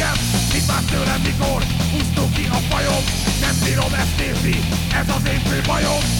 engem. Mit vár tőlem mikor húztuk ki a fajom. Nem bírom ezt nézni, ez az én fő bajom.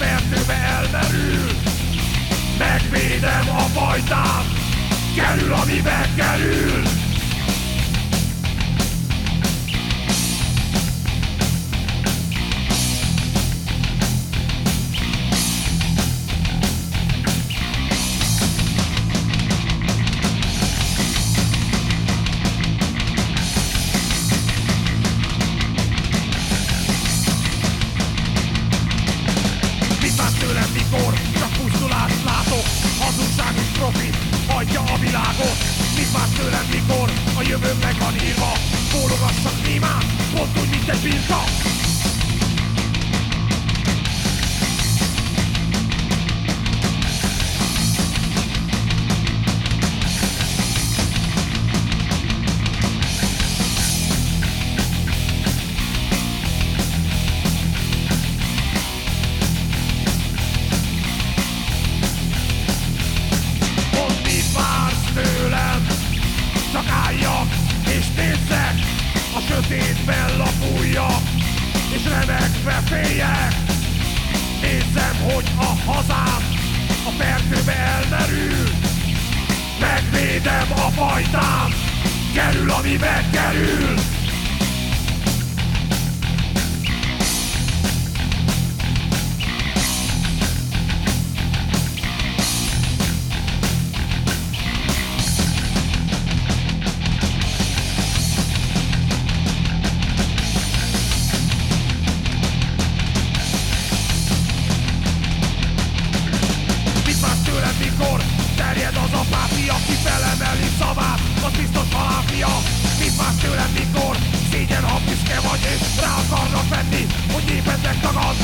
A fertőbe elmerül, megvédem a fajtám, kerül, amibe kerül. ja birka sötétben lapulja, és remekve féljek. Nézzem, hogy a hazám a fertőbe elmerül, megvédem a fajtám, kerül, amibe kerül. Vagy És rá akarnak venni, hogy népednek tagad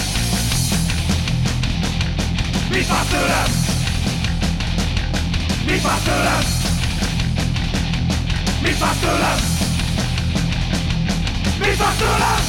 Mit vársz tőlem? Mit vársz tőlem? Mit vársz tőlem? Mit vársz tőlem?